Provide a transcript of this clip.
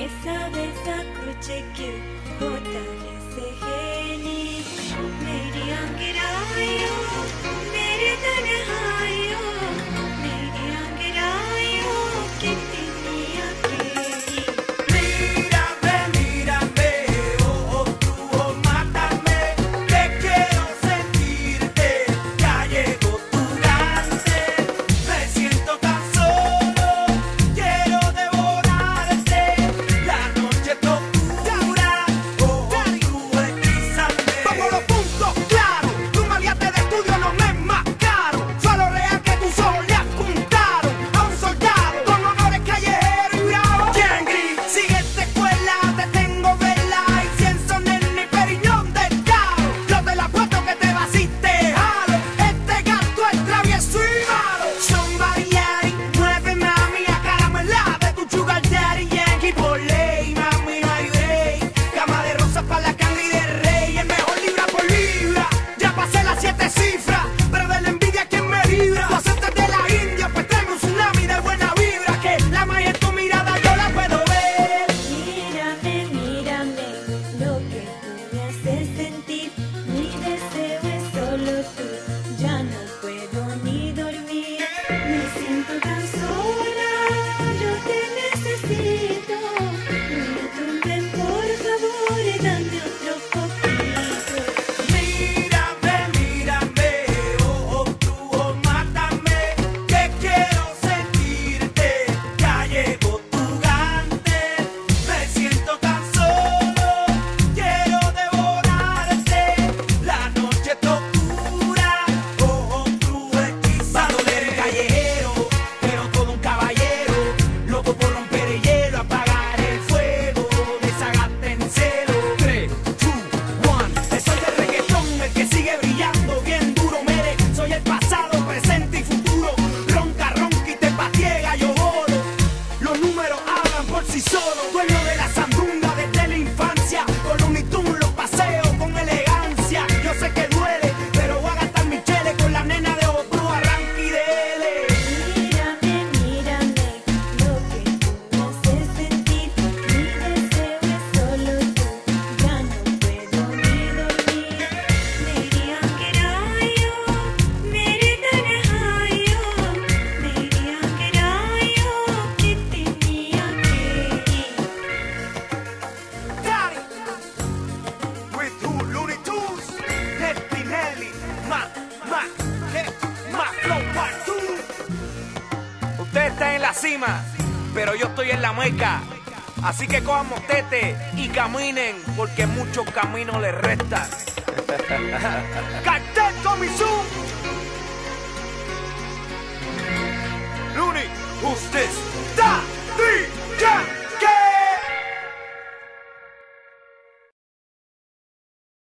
Essa dessa cutica, bota esse rei. Super Dance. pero yo estoy en la meca. Así que cojan mostete y caminen, porque muchos caminos les restan.